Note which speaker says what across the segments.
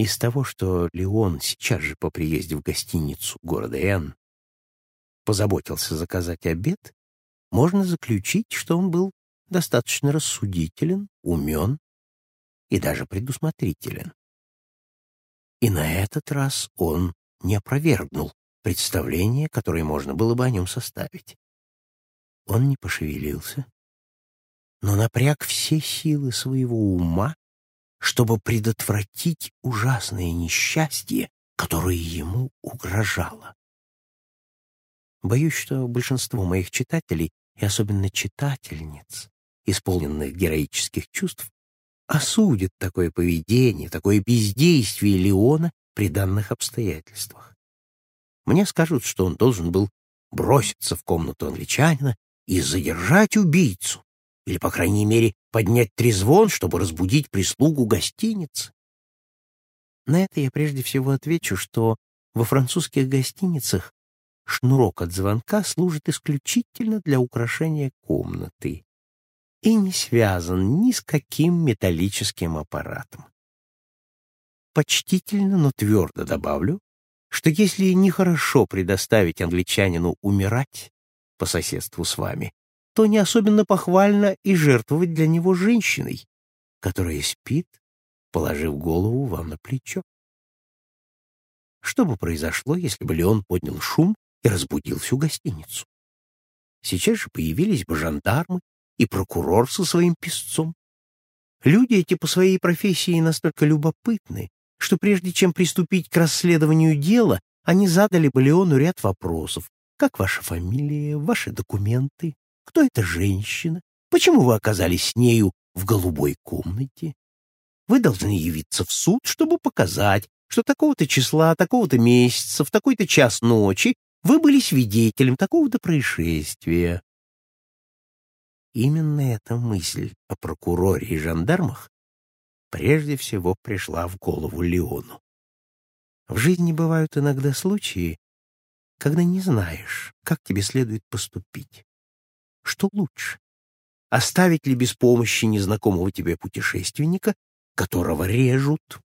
Speaker 1: Из того, что Леон сейчас же по приезде в гостиницу города Н позаботился заказать обед, можно заключить, что он был достаточно рассудителен, умен и даже предусмотрителен. И на этот раз он не опровергнул представление, которое можно было бы о нем составить. Он не пошевелился, но напряг все силы своего ума, чтобы предотвратить ужасное несчастье, которое ему угрожало. Боюсь, что большинство моих читателей, и особенно читательниц, исполненных героических чувств, осудят такое поведение, такое бездействие Леона при данных обстоятельствах. Мне скажут, что он должен был броситься в комнату англичанина и задержать убийцу, или, по крайней мере, поднять трезвон, чтобы разбудить прислугу гостиницы. На это я прежде всего отвечу, что во французских гостиницах шнурок от звонка служит исключительно для украшения комнаты и не связан ни с каким металлическим аппаратом. Почтительно, но твердо добавлю, что если нехорошо предоставить англичанину умирать по соседству с вами, то не особенно похвально и жертвовать для него женщиной, которая спит, положив голову вам на плечо. Что бы произошло, если бы Леон поднял шум и разбудил всю гостиницу? Сейчас же появились бы жандармы и прокурор со своим песцом. Люди эти по своей профессии настолько любопытны, что прежде чем приступить к расследованию дела, они задали бы Леону ряд вопросов. Как ваша фамилия, ваши документы, кто эта женщина? Почему вы оказались с нею в голубой комнате? Вы должны явиться в суд, чтобы показать, что такого-то числа, такого-то месяца, в такой-то час ночи вы были свидетелем такого-то происшествия. Именно эта мысль о прокуроре и жандармах прежде всего пришла в голову Леону. В жизни бывают иногда случаи, когда не знаешь, как тебе следует поступить. Что лучше? Оставить ли без помощи незнакомого тебе путешественника, которого режут?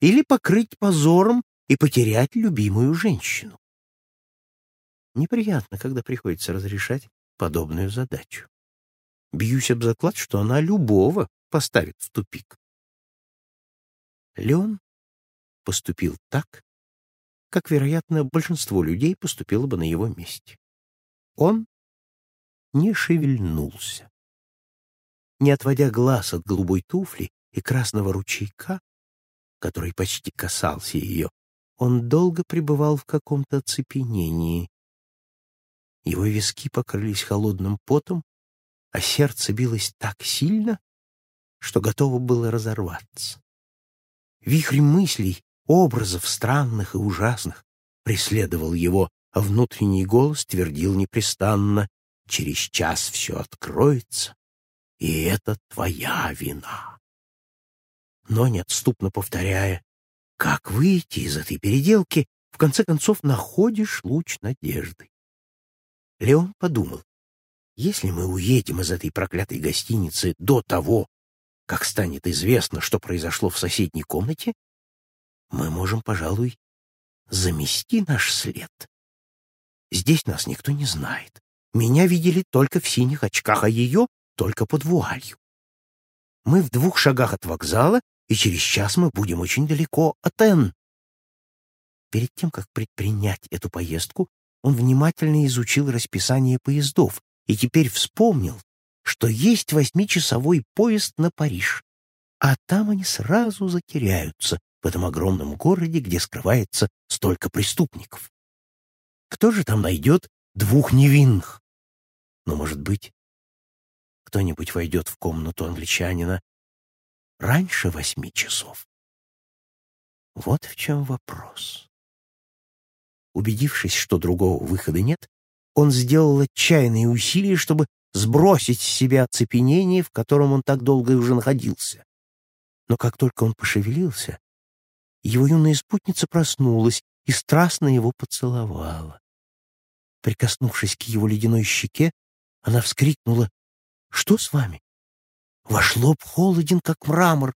Speaker 1: Или покрыть позором и потерять любимую женщину? Неприятно, когда приходится разрешать подобную задачу. Бьюсь об заклад, что она любого поставит в тупик. Леон поступил так, как, вероятно, большинство людей поступило бы на его месте. Он не шевельнулся. Не отводя глаз от голубой туфли и красного ручейка, который почти касался ее, он долго пребывал в каком-то оцепенении. Его виски покрылись холодным потом, а сердце билось так сильно, что готово было разорваться. Вихрь мыслей, образов странных и ужасных преследовал его, а внутренний голос твердил непрестанно Через час все откроется, и это твоя вина. Но неотступно повторяя, как выйти из этой переделки, в конце концов находишь луч надежды. Леон подумал, если мы уедем из этой проклятой гостиницы до того, как станет известно, что произошло в соседней комнате, мы можем, пожалуй, замести наш след. Здесь нас никто не знает. Меня видели только в синих очках, а ее — только под вуалью. Мы в двух шагах от вокзала, и через час мы будем очень далеко от Н. Перед тем, как предпринять эту поездку, он внимательно изучил расписание поездов и теперь вспомнил, что есть восьмичасовой поезд на Париж, а там они сразу затеряются в этом огромном городе, где скрывается столько преступников. Кто же там найдет двух невинных? Но, может быть, кто-нибудь войдет в комнату англичанина раньше восьми часов. Вот в чем вопрос. Убедившись, что другого выхода нет, он сделал отчаянные усилия, чтобы сбросить с себя оцепенение, в котором он так долго уже находился. Но как только он пошевелился, его юная спутница проснулась и страстно его поцеловала. Прикоснувшись к его ледяной щеке, она вскрикнула. «Что с вами?» «Ваш лоб холоден, как мрамор».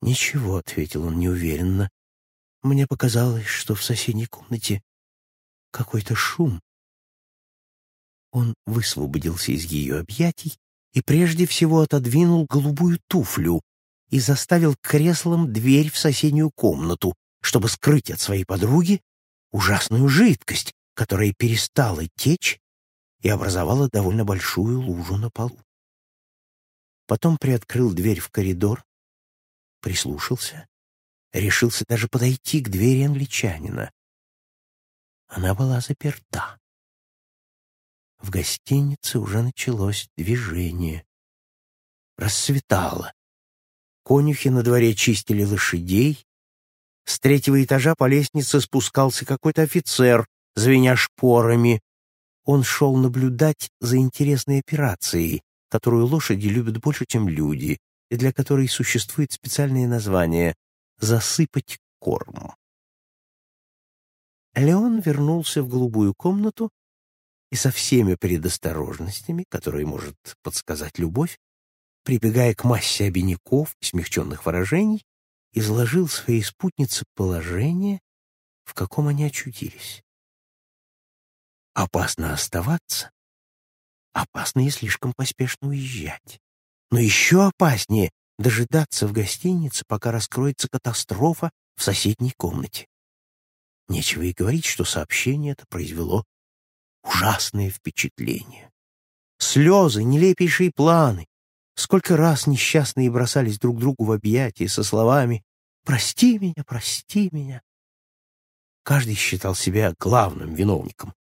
Speaker 1: «Ничего», — ответил он неуверенно. «Мне показалось, что в соседней комнате какой-то шум». Он высвободился из ее объятий и прежде всего отодвинул голубую туфлю и заставил креслом дверь в соседнюю комнату, чтобы скрыть от своей подруги ужасную жидкость, которая перестала течь и образовала довольно большую лужу на полу. Потом приоткрыл дверь в коридор, прислушался, решился даже подойти к двери англичанина. Она была заперта. В гостинице уже началось движение. Рассветало. Конюхи на дворе чистили лошадей. С третьего этажа по лестнице спускался какой-то офицер, звеня шпорами. Он шел наблюдать за интересной операцией, которую лошади любят больше, чем люди, и для которой существует специальное название «засыпать корм». Леон вернулся в голубую комнату и со всеми предосторожностями, которые может подсказать любовь, прибегая к массе обиняков, смягченных выражений, изложил своей спутнице положение, в каком они очутились. Опасно оставаться, опасно и слишком поспешно уезжать. Но еще опаснее дожидаться в гостинице, пока раскроется катастрофа в соседней комнате. Нечего и говорить, что сообщение это произвело ужасное впечатление. Слезы, нелепейшие планы. Сколько раз несчастные бросались друг другу в объятия со словами «Прости меня, прости меня». Каждый считал себя главным виновником.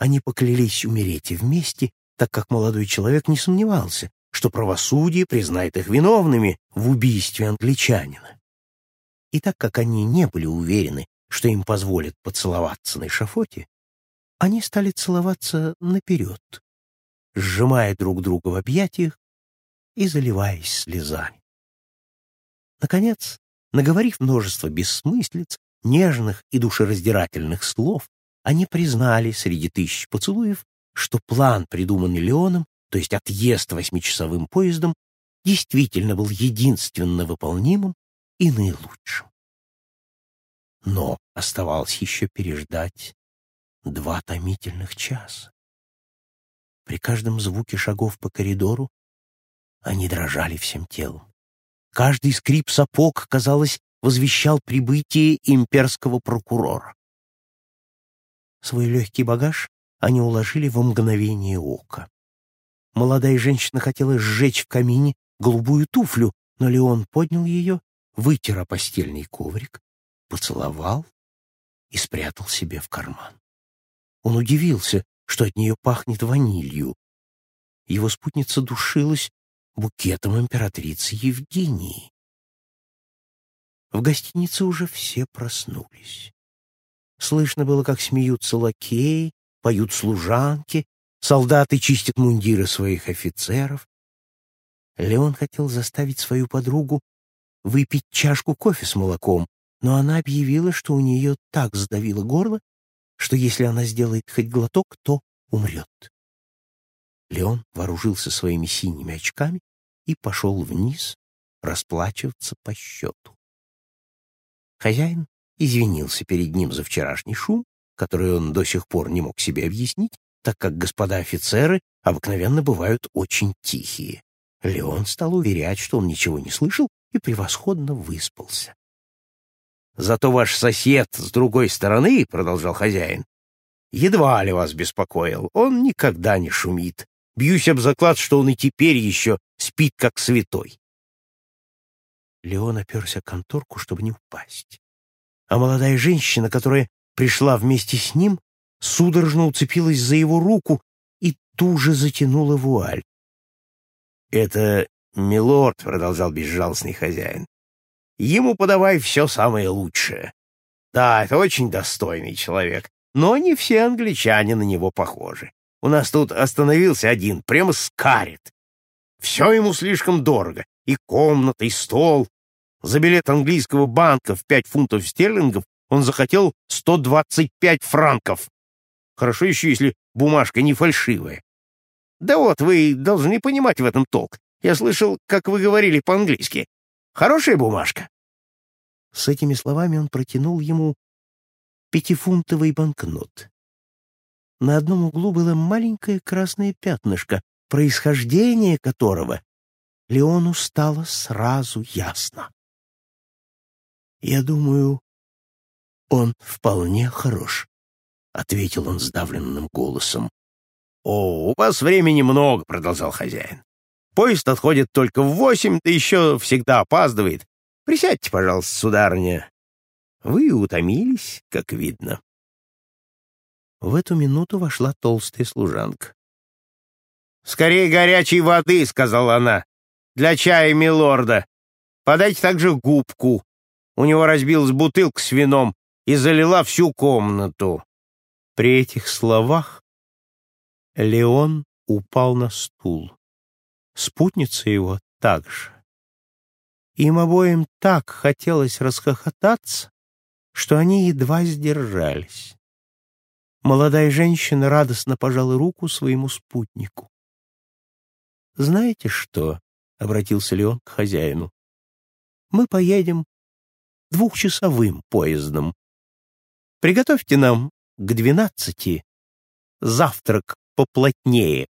Speaker 1: Они поклялись умереть вместе, так как молодой человек не сомневался, что правосудие признает их виновными в убийстве англичанина. И так как они не были уверены, что им позволят поцеловаться на эшафоте, они стали целоваться наперед, сжимая друг друга в объятиях и заливаясь слезами. Наконец, наговорив множество бессмыслиц, нежных и душераздирательных слов, они признали среди тысяч поцелуев, что план, придуманный Леоном, то есть отъезд восьмичасовым поездом, действительно был единственно выполнимым и наилучшим. Но оставалось еще переждать два томительных часа. При каждом звуке шагов по коридору они дрожали всем телом. Каждый скрип сапог, казалось, возвещал прибытие имперского прокурора. Свой легкий багаж они уложили во мгновение ока. Молодая женщина хотела сжечь в камине голубую туфлю, но Леон поднял ее, вытер о постельный коврик, поцеловал и спрятал себе в карман. Он удивился, что от нее пахнет ванилью. Его спутница душилась букетом императрицы Евгении. В гостинице уже все проснулись. Слышно было, как смеются лакеи, поют служанки, солдаты чистят мундиры своих офицеров. Леон хотел заставить свою подругу выпить чашку кофе с молоком, но она объявила, что у нее так сдавило горло, что если она сделает хоть глоток, то умрет. Леон вооружился своими синими очками и пошел вниз расплачиваться по счету. Хозяин извинился перед ним за вчерашний шум, который он до сих пор не мог себе объяснить, так как господа офицеры обыкновенно бывают очень тихие. Леон стал уверять, что он ничего не слышал и превосходно выспался. «Зато ваш сосед с другой стороны, — продолжал хозяин, — едва ли вас беспокоил, он никогда не шумит. Бьюсь об заклад, что он и теперь еще спит как святой». Леон оперся конторку, чтобы не упасть. А молодая женщина, которая пришла вместе с ним, судорожно уцепилась за его руку и туже затянула вуаль. «Это милорд», — продолжал безжалостный хозяин. «Ему подавай все самое лучшее. Да, это очень достойный человек, но не все англичане на него похожи. У нас тут остановился один, прямо скарит. Все ему слишком дорого, и комната, и стол. За билет английского банка в пять фунтов стерлингов он захотел 125 франков. Хорошо еще, если бумажка не фальшивая. Да вот, вы должны понимать в этом толк. Я слышал, как вы говорили по-английски. Хорошая бумажка? С этими словами он протянул ему пятифунтовый банкнот. На одном углу было маленькое красное пятнышко, происхождение которого Леону стало сразу ясно. «Я думаю, он вполне хорош», — ответил он сдавленным голосом.
Speaker 2: «О, у вас времени много», — продолжал хозяин. «Поезд отходит только в восемь, да еще всегда опаздывает. Присядьте, пожалуйста, сударыня. Вы утомились, как видно».
Speaker 1: В эту минуту вошла толстая служанка.
Speaker 2: «Скорее горячей воды», — сказала она, — «для чая милорда. Подайте также губку. У него разбилась бутылка с вином и залила всю комнату».
Speaker 1: При этих словах Леон упал на стул. Спутница его также. Им обоим так хотелось расхохотаться, что они едва сдержались. Молодая женщина радостно пожала руку своему спутнику. «Знаете что?» — обратился Леон к хозяину. «Мы поедем двухчасовым поездом. Приготовьте нам к двенадцати завтрак поплотнее.